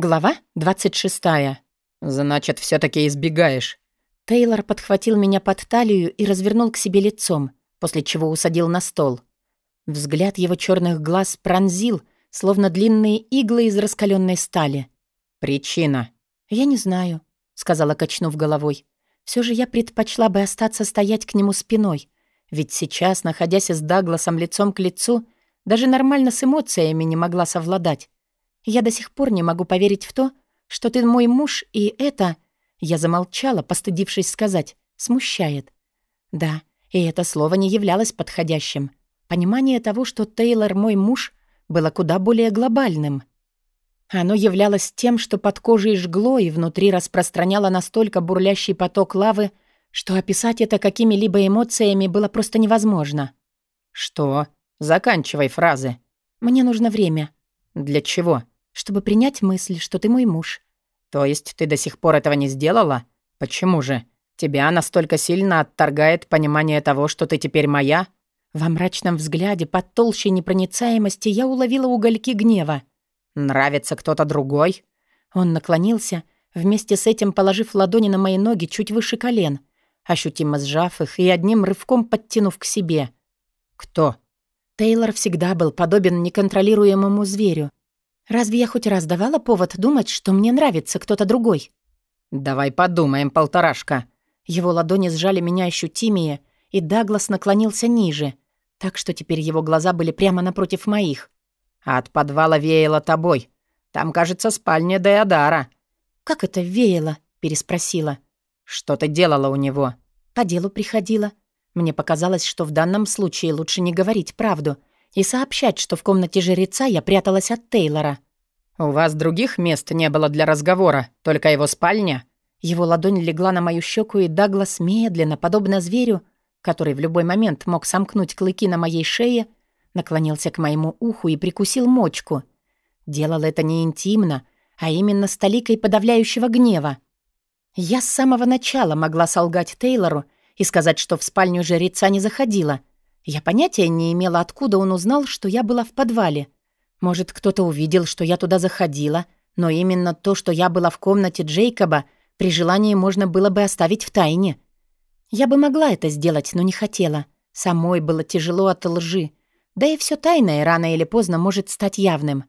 Глава 26. «Значит, все таки избегаешь». Тейлор подхватил меня под талию и развернул к себе лицом, после чего усадил на стол. Взгляд его черных глаз пронзил, словно длинные иглы из раскаленной стали. «Причина?» «Я не знаю», — сказала, качнув головой. Все же я предпочла бы остаться стоять к нему спиной, ведь сейчас, находясь с Дагласом лицом к лицу, даже нормально с эмоциями не могла совладать. Я до сих пор не могу поверить в то, что ты мой муж, и это...» Я замолчала, постыдившись сказать. «Смущает». Да, и это слово не являлось подходящим. Понимание того, что Тейлор мой муж, было куда более глобальным. Оно являлось тем, что под кожей жгло и внутри распространяло настолько бурлящий поток лавы, что описать это какими-либо эмоциями было просто невозможно. «Что? Заканчивай фразы». «Мне нужно время». «Для чего?» чтобы принять мысль, что ты мой муж». «То есть ты до сих пор этого не сделала? Почему же? Тебя настолько сильно отторгает понимание того, что ты теперь моя?» Во мрачном взгляде, под толщей непроницаемости, я уловила угольки гнева. «Нравится кто-то другой?» Он наклонился, вместе с этим положив ладони на мои ноги чуть выше колен, ощутимо сжав их и одним рывком подтянув к себе. «Кто?» Тейлор всегда был подобен неконтролируемому зверю, Разве я хоть раз давала повод думать, что мне нравится кто-то другой? «Давай подумаем, полторашка». Его ладони сжали меня ощутимее, и Даглас наклонился ниже, так что теперь его глаза были прямо напротив моих. «От подвала веяло тобой. Там, кажется, спальня Деодара». «Как это веяло?» — переспросила. «Что ты делала у него?» «По делу приходила. Мне показалось, что в данном случае лучше не говорить правду, и сообщать, что в комнате жреца я пряталась от Тейлора. «У вас других мест не было для разговора, только его спальня?» Его ладонь легла на мою щеку, и Даглас медленно, подобно зверю, который в любой момент мог сомкнуть клыки на моей шее, наклонился к моему уху и прикусил мочку. Делал это не интимно, а именно с толикой подавляющего гнева. Я с самого начала могла солгать Тейлору и сказать, что в спальню жреца не заходила, я понятия не имела, откуда он узнал, что я была в подвале. Может, кто-то увидел, что я туда заходила, но именно то, что я была в комнате Джейкоба, при желании можно было бы оставить в тайне. Я бы могла это сделать, но не хотела. Самой было тяжело от лжи. Да и все тайное рано или поздно может стать явным.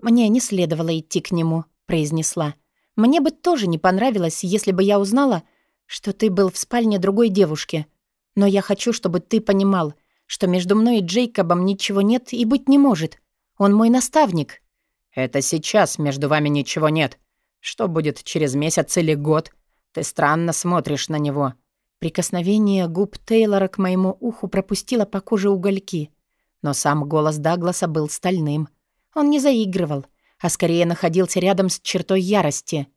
«Мне не следовало идти к нему», — произнесла. «Мне бы тоже не понравилось, если бы я узнала, что ты был в спальне другой девушки. Но я хочу, чтобы ты понимал, что между мной и Джейкобом ничего нет и быть не может. Он мой наставник». «Это сейчас между вами ничего нет. Что будет через месяц или год? Ты странно смотришь на него». Прикосновение губ Тейлора к моему уху пропустило по коже угольки. Но сам голос Дагласа был стальным. Он не заигрывал, а скорее находился рядом с чертой ярости.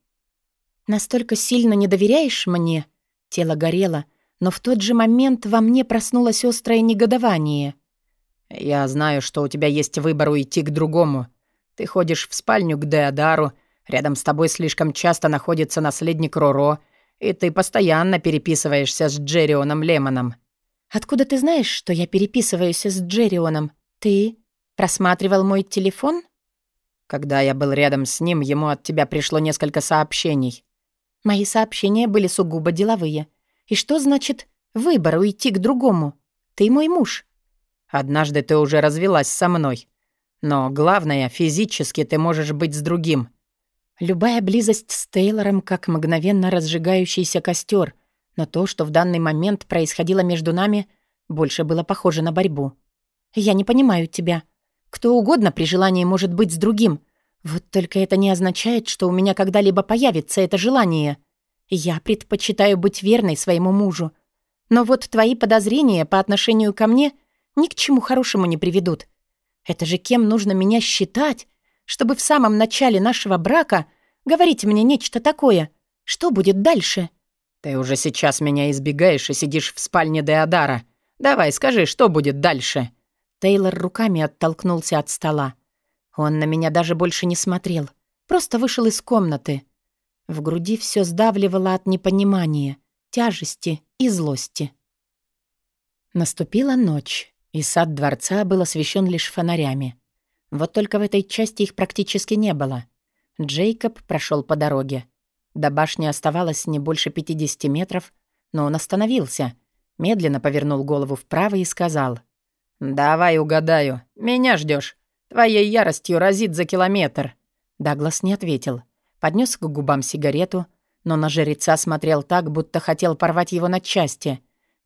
«Настолько сильно не доверяешь мне?» Тело горело, но в тот же момент во мне проснулось острое негодование. «Я знаю, что у тебя есть выбор уйти к другому. Ты ходишь в спальню к Деодару, рядом с тобой слишком часто находится наследник Роро, и ты постоянно переписываешься с Джерионом Лемоном». «Откуда ты знаешь, что я переписываюсь с Джерионом? Ты просматривал мой телефон?» «Когда я был рядом с ним, ему от тебя пришло несколько сообщений». «Мои сообщения были сугубо деловые». И что значит выбор уйти к другому? Ты мой муж. Однажды ты уже развелась со мной. Но главное, физически ты можешь быть с другим. Любая близость с Тейлором как мгновенно разжигающийся костер, но то, что в данный момент происходило между нами, больше было похоже на борьбу. Я не понимаю тебя. Кто угодно при желании может быть с другим. Вот только это не означает, что у меня когда-либо появится это желание. Я предпочитаю быть верной своему мужу. Но вот твои подозрения по отношению ко мне ни к чему хорошему не приведут. Это же кем нужно меня считать, чтобы в самом начале нашего брака говорить мне нечто такое? Что будет дальше? Ты уже сейчас меня избегаешь и сидишь в спальне Деодара. Давай, скажи, что будет дальше? Тейлор руками оттолкнулся от стола. Он на меня даже больше не смотрел. Просто вышел из комнаты. В груди все сдавливало от непонимания, тяжести и злости. Наступила ночь, и сад дворца был освещен лишь фонарями. Вот только в этой части их практически не было. Джейкоб прошел по дороге. До башни оставалось не больше 50 метров, но он остановился, медленно повернул голову вправо и сказал. «Давай угадаю. Меня ждешь. Твоей яростью разит за километр». Даглас не ответил. Поднес к губам сигарету, но на жреца смотрел так, будто хотел порвать его на части.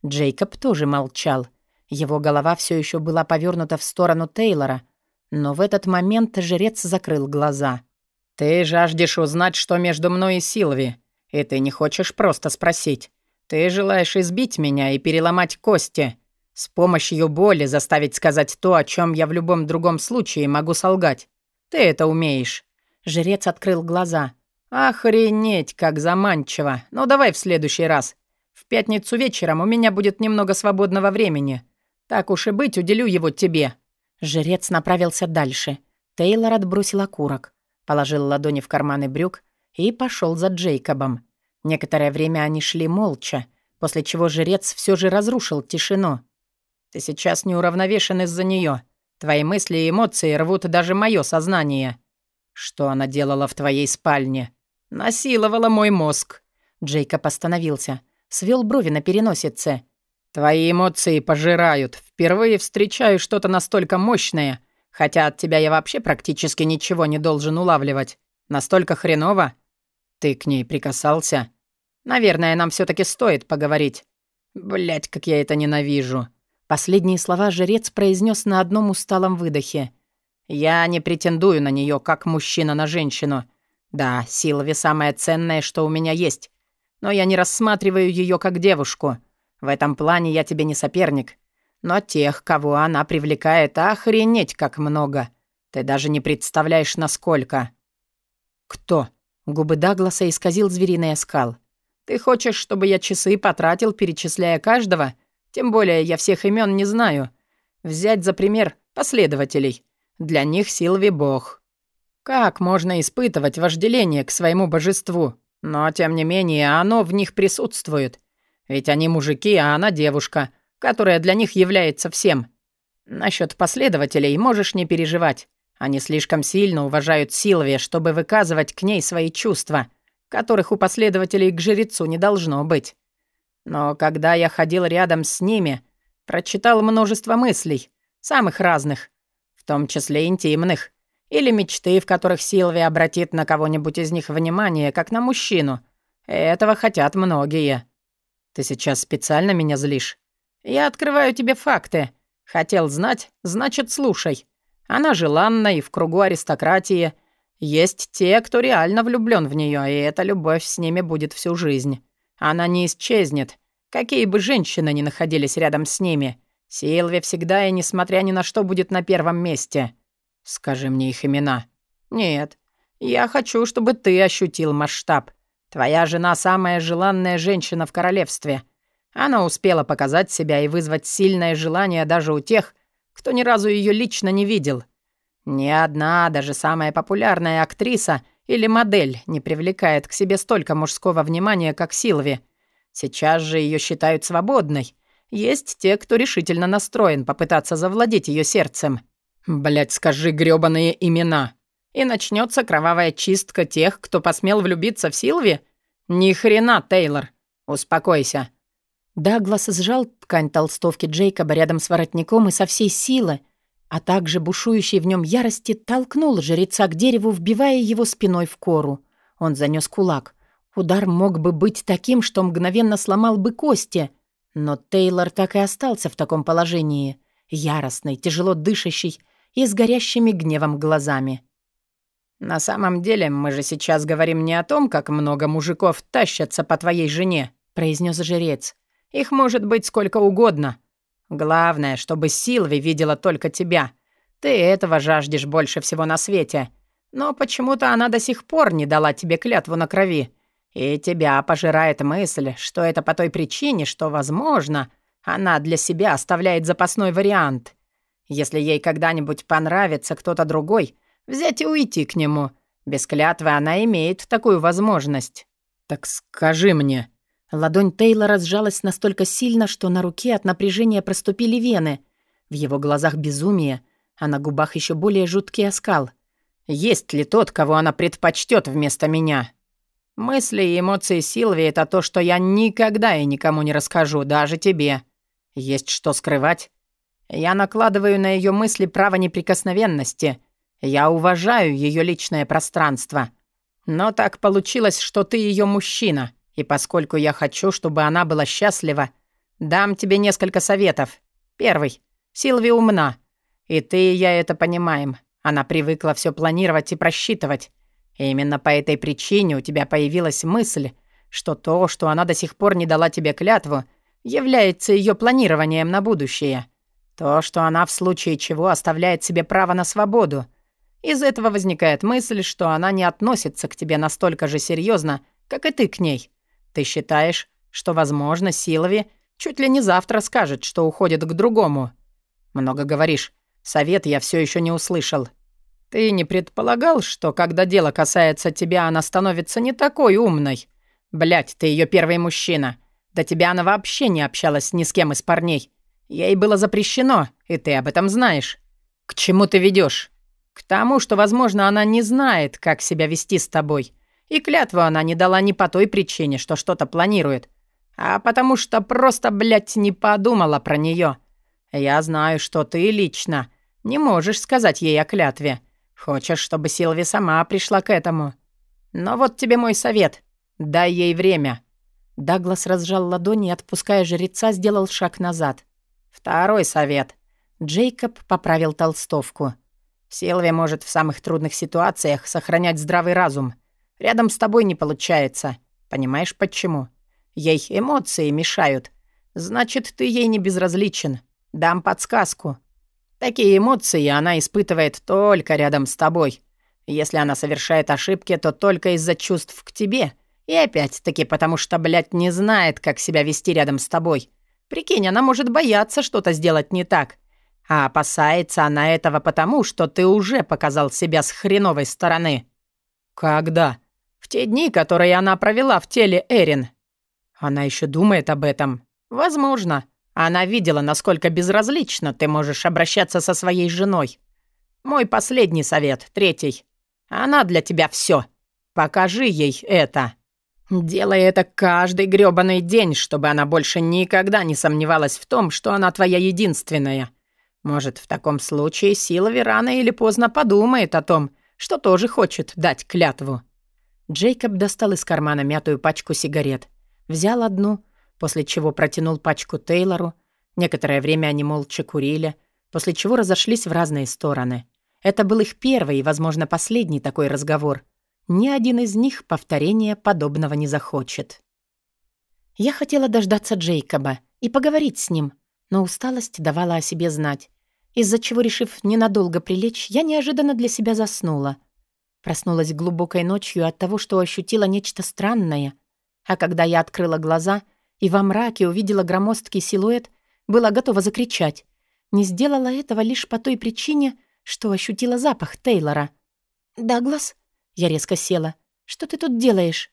Джейкоб тоже молчал. Его голова все еще была повернута в сторону Тейлора, но в этот момент жрец закрыл глаза. «Ты жаждешь узнать, что между мной и Силви, и ты не хочешь просто спросить. Ты желаешь избить меня и переломать кости, с помощью боли заставить сказать то, о чем я в любом другом случае могу солгать. Ты это умеешь». Жрец открыл глаза. «Охренеть, как заманчиво! Ну давай в следующий раз. В пятницу вечером у меня будет немного свободного времени. Так уж и быть, уделю его тебе». Жрец направился дальше. Тейлор отбросил окурок, положил ладони в карманы брюк и пошел за Джейкобом. Некоторое время они шли молча, после чего жрец все же разрушил тишину. «Ты сейчас неуравновешен из-за нее. Твои мысли и эмоции рвут даже мое сознание. Что она делала в твоей спальне?» «Насиловала мой мозг». Джейкоб остановился, свел брови на переносице. «Твои эмоции пожирают. Впервые встречаю что-то настолько мощное, хотя от тебя я вообще практически ничего не должен улавливать. Настолько хреново. Ты к ней прикасался? Наверное, нам все таки стоит поговорить. Блять, как я это ненавижу». Последние слова жрец произнес на одном усталом выдохе. «Я не претендую на нее как мужчина на женщину. Да, Силви самое ценное, что у меня есть. Но я не рассматриваю ее как девушку. В этом плане я тебе не соперник. Но тех, кого она привлекает, охренеть как много. Ты даже не представляешь, насколько. Кто? Губы Дагласа исказил звериный оскал. Ты хочешь, чтобы я часы потратил, перечисляя каждого? Тем более я всех имен не знаю. Взять за пример последователей. Для них Силви бог. Как можно испытывать вожделение к своему божеству? Но, тем не менее, оно в них присутствует. Ведь они мужики, а она девушка, которая для них является всем. Насчет последователей можешь не переживать. Они слишком сильно уважают Силвия, чтобы выказывать к ней свои чувства, которых у последователей к жрецу не должно быть. Но когда я ходил рядом с ними, прочитал множество мыслей, самых разных, в том числе интимных, или мечты, в которых Силвия обратит на кого-нибудь из них внимание, как на мужчину. Этого хотят многие. Ты сейчас специально меня злишь? Я открываю тебе факты. Хотел знать, значит, слушай. Она желанна и в кругу аристократии. Есть те, кто реально влюблён в неё, и эта любовь с ними будет всю жизнь. Она не исчезнет, какие бы женщины ни находились рядом с ними. Силви всегда и несмотря ни на что будет на первом месте. «Скажи мне их имена». «Нет. Я хочу, чтобы ты ощутил масштаб. Твоя жена самая желанная женщина в королевстве. Она успела показать себя и вызвать сильное желание даже у тех, кто ни разу ее лично не видел. Ни одна, даже самая популярная актриса или модель не привлекает к себе столько мужского внимания, как Силви. Сейчас же ее считают свободной. Есть те, кто решительно настроен попытаться завладеть ее сердцем. Блять, скажи грёбаные имена. И начнется кровавая чистка тех, кто посмел влюбиться в Силви? Ни хрена, Тейлор. Успокойся. Даглас сжал ткань толстовки Джейкоба рядом с воротником и со всей силы, а также бушующей в нем ярости, толкнул жреца к дереву, вбивая его спиной в кору. Он занёс кулак. Удар мог бы быть таким, что мгновенно сломал бы кости, но Тейлор так и остался в таком положении. Яростный, тяжело дышащий, и с горящими гневом глазами. «На самом деле, мы же сейчас говорим не о том, как много мужиков тащатся по твоей жене», — произнес жрец. «Их может быть сколько угодно. Главное, чтобы Силви видела только тебя. Ты этого жаждешь больше всего на свете. Но почему-то она до сих пор не дала тебе клятву на крови. И тебя пожирает мысль, что это по той причине, что, возможно, она для себя оставляет запасной вариант. Если ей когда-нибудь понравится кто-то другой, взять и уйти к нему. Без клятвы она имеет такую возможность. Так скажи мне. Ладонь Тейлора сжалась настолько сильно, что на руке от напряжения проступили вены. В его глазах безумие, а на губах еще более жуткий оскал. Есть ли тот, кого она предпочтет вместо меня? Мысли и эмоции Силви — это то, что я никогда и никому не расскажу, даже тебе. Есть что скрывать? Я накладываю на ее мысли право неприкосновенности. Я уважаю ее личное пространство. Но так получилось, что ты ее мужчина, и поскольку я хочу, чтобы она была счастлива, дам тебе несколько советов. Первый. Силви умна. И ты и я это понимаем. Она привыкла все планировать и просчитывать. И именно по этой причине у тебя появилась мысль, что то, что она до сих пор не дала тебе клятву, является ее планированием на будущее. То, что она в случае чего оставляет себе право на свободу. Из этого возникает мысль, что она не относится к тебе настолько же серьезно, как и ты к ней. Ты считаешь, что, возможно, Силови чуть ли не завтра скажет, что уходит к другому. Много говоришь. Совет я все еще не услышал. Ты не предполагал, что когда дело касается тебя, она становится не такой умной? Блядь, ты ее первый мужчина. До тебя она вообще не общалась ни с кем из парней. Ей было запрещено, и ты об этом знаешь. К чему ты ведешь? К тому, что, возможно, она не знает, как себя вести с тобой. И клятву она не дала не по той причине, что что-то планирует, а потому что просто, блядь, не подумала про нее. Я знаю, что ты лично не можешь сказать ей о клятве. Хочешь, чтобы Силви сама пришла к этому. Но вот тебе мой совет. Дай ей время». Даглас разжал ладони и, отпуская жреца, сделал шаг назад. «Второй совет». Джейкоб поправил толстовку. «Силви может в самых трудных ситуациях сохранять здравый разум. Рядом с тобой не получается. Понимаешь, почему? Ей эмоции мешают. Значит, ты ей не безразличен. Дам подсказку. Такие эмоции она испытывает только рядом с тобой. Если она совершает ошибки, то только из-за чувств к тебе. И опять-таки потому что, блядь, не знает, как себя вести рядом с тобой. Прикинь, она может бояться что-то сделать не так. А опасается она этого потому, что ты уже показал себя с хреновой стороны. Когда? Те дни, которые она провела в теле Эрин. Она еще думает об этом. Возможно. Она видела, насколько безразлично ты можешь обращаться со своей женой. Мой последний совет, третий. Она для тебя все. Покажи ей это. Делай это каждый грёбаный день, чтобы она больше никогда не сомневалась в том, что она твоя единственная. Может, в таком случае сила рано или поздно подумает о том, что тоже хочет дать клятву. Джейкоб достал из кармана мятую пачку сигарет. Взял одну, после чего протянул пачку Тейлору. Некоторое время они молча курили, после чего разошлись в разные стороны. Это был их первый и, возможно, последний такой разговор. Ни один из них повторения подобного не захочет. Я хотела дождаться Джейкоба и поговорить с ним, но усталость давала о себе знать, из-за чего, решив ненадолго прилечь, я неожиданно для себя заснула. Проснулась глубокой ночью от того, что ощутила нечто странное, а когда я открыла глаза — и во мраке увидела громоздкий силуэт, была готова закричать. Не сделала этого лишь по той причине, что ощутила запах Тейлора. «Даглас?» Я резко села. «Что ты тут делаешь?»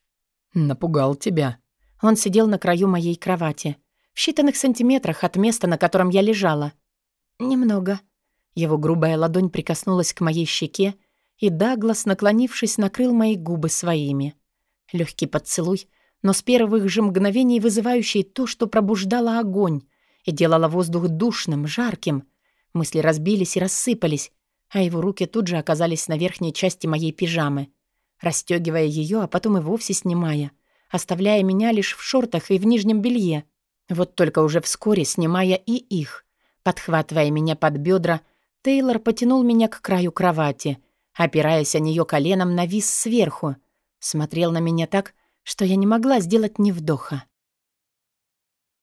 «Напугал тебя». Он сидел на краю моей кровати, в считанных сантиметрах от места, на котором я лежала. «Немного». Его грубая ладонь прикоснулась к моей щеке, и Даглас, наклонившись, накрыл мои губы своими. Легкий поцелуй, но с первых же мгновений вызывающий то, что пробуждало огонь и делало воздух душным, жарким. Мысли разбились и рассыпались, а его руки тут же оказались на верхней части моей пижамы, расстегивая ее, а потом и вовсе снимая, оставляя меня лишь в шортах и в нижнем белье. Вот только уже вскоре, снимая и их, подхватывая меня под бедра, Тейлор потянул меня к краю кровати, опираясь о нее коленом, навис сверху, смотрел на меня так, что я не могла сделать ни вдоха.